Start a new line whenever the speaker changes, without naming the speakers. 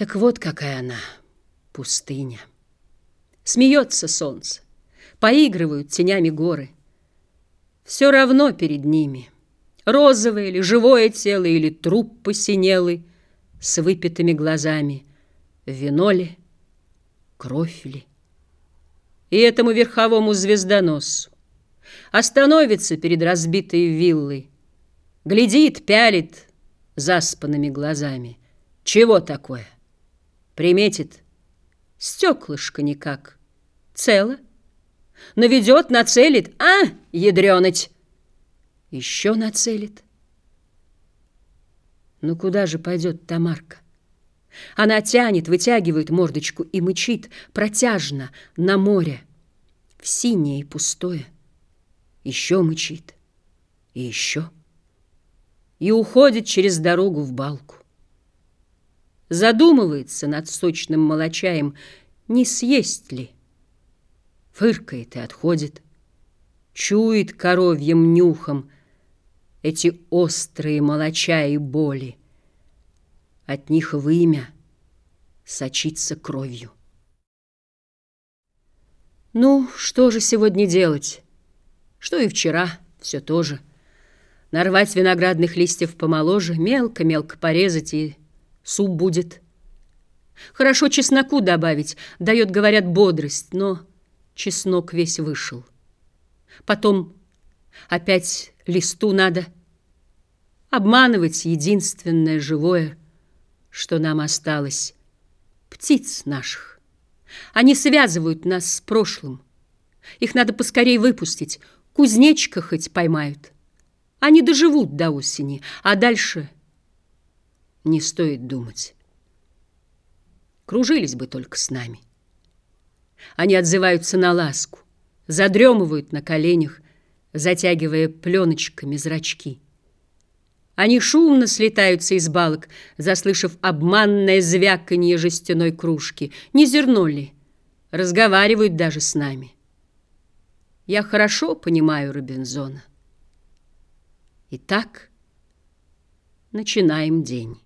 Так вот какая она, пустыня. Смеется солнце, поигрывают тенями горы. Все равно перед ними, розовое ли, живое тело или труп посинелый, с выпитыми глазами, вино ли, кровь ли. И этому верховому звездоносу остановится перед разбитой виллой, глядит, пялит заспанными глазами. Чего такое? Приметит. Стеклышко никак. Цело. Наведет, нацелит. А, ядренать! Еще нацелит. Ну куда же пойдет Тамарка? Она тянет, вытягивает мордочку и мычит протяжно на море, в синее и пустое. Еще мычит, и еще. И уходит через дорогу в балку. Задумывается над сочным молочаем, не съесть ли. Фыркает и отходит, чует коровьим нюхом эти острые молоча и боли. От них вымя сочится кровью. Ну, что же сегодня делать? Что и вчера, все то же. Нарвать виноградных листьев помоложе, мелко-мелко порезать, и суп будет. Хорошо чесноку добавить, дает, говорят, бодрость, но чеснок весь вышел. Потом опять листу надо обманывать единственное живое — что нам осталось, птиц наших. Они связывают нас с прошлым. Их надо поскорей выпустить. Кузнечка хоть поймают. Они доживут до осени, а дальше не стоит думать. Кружились бы только с нами. Они отзываются на ласку, задремывают на коленях, затягивая пленочками зрачки. Они шумно слетаются из балок, заслышав обманное звяканье жестяной кружки. Не зерно ли? Разговаривают даже с нами. Я хорошо понимаю Робинзона. Итак, начинаем день.